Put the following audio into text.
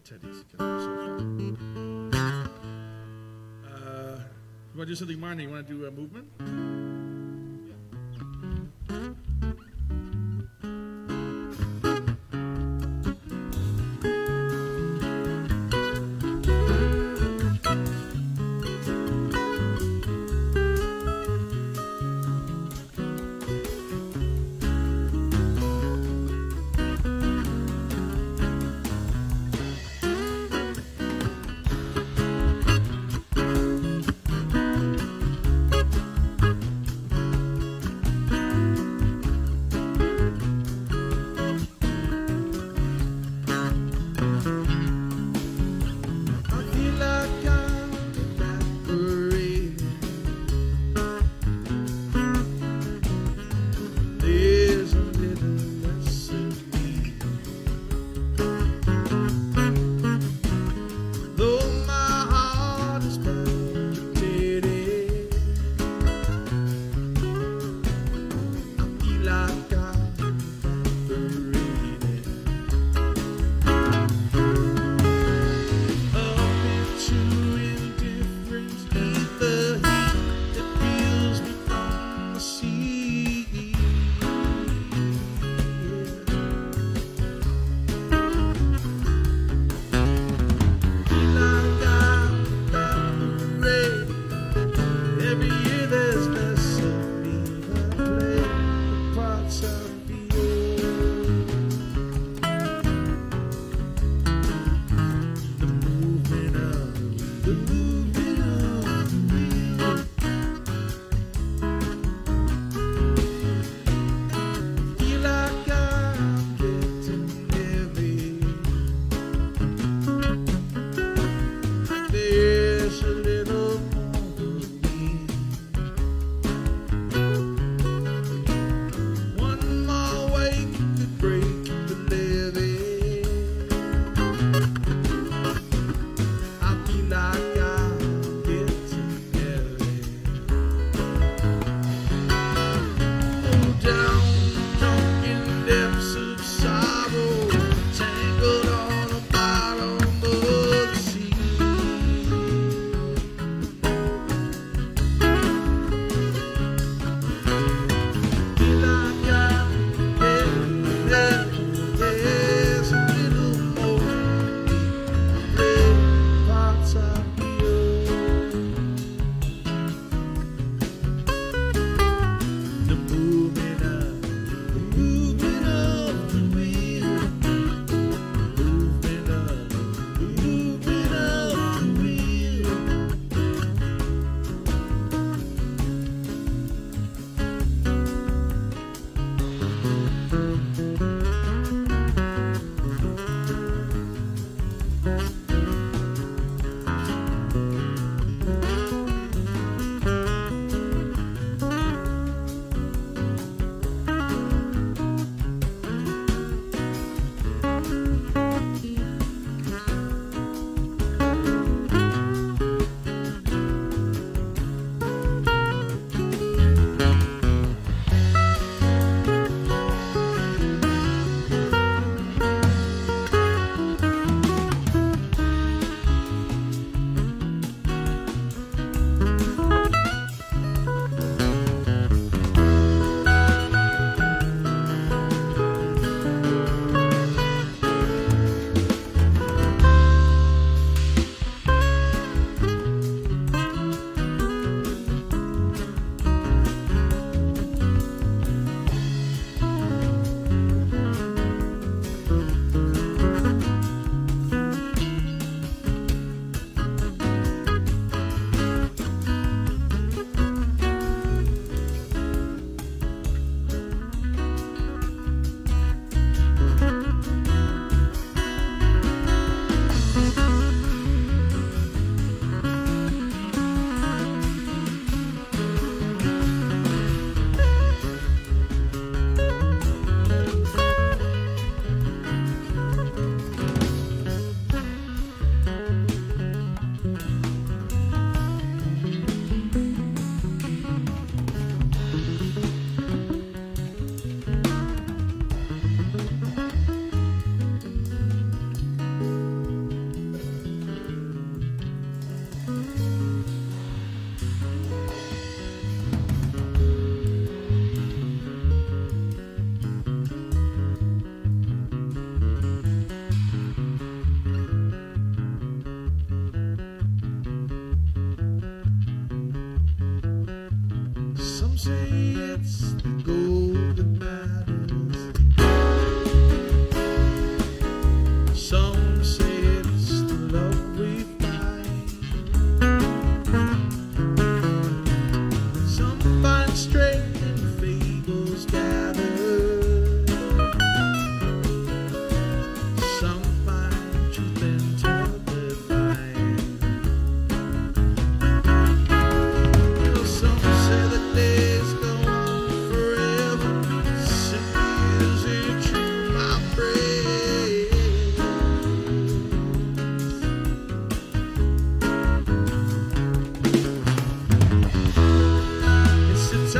bit, Teddy. It's gonna be so. Uh, you want to do something minor? You want to do a movement? it's Jason.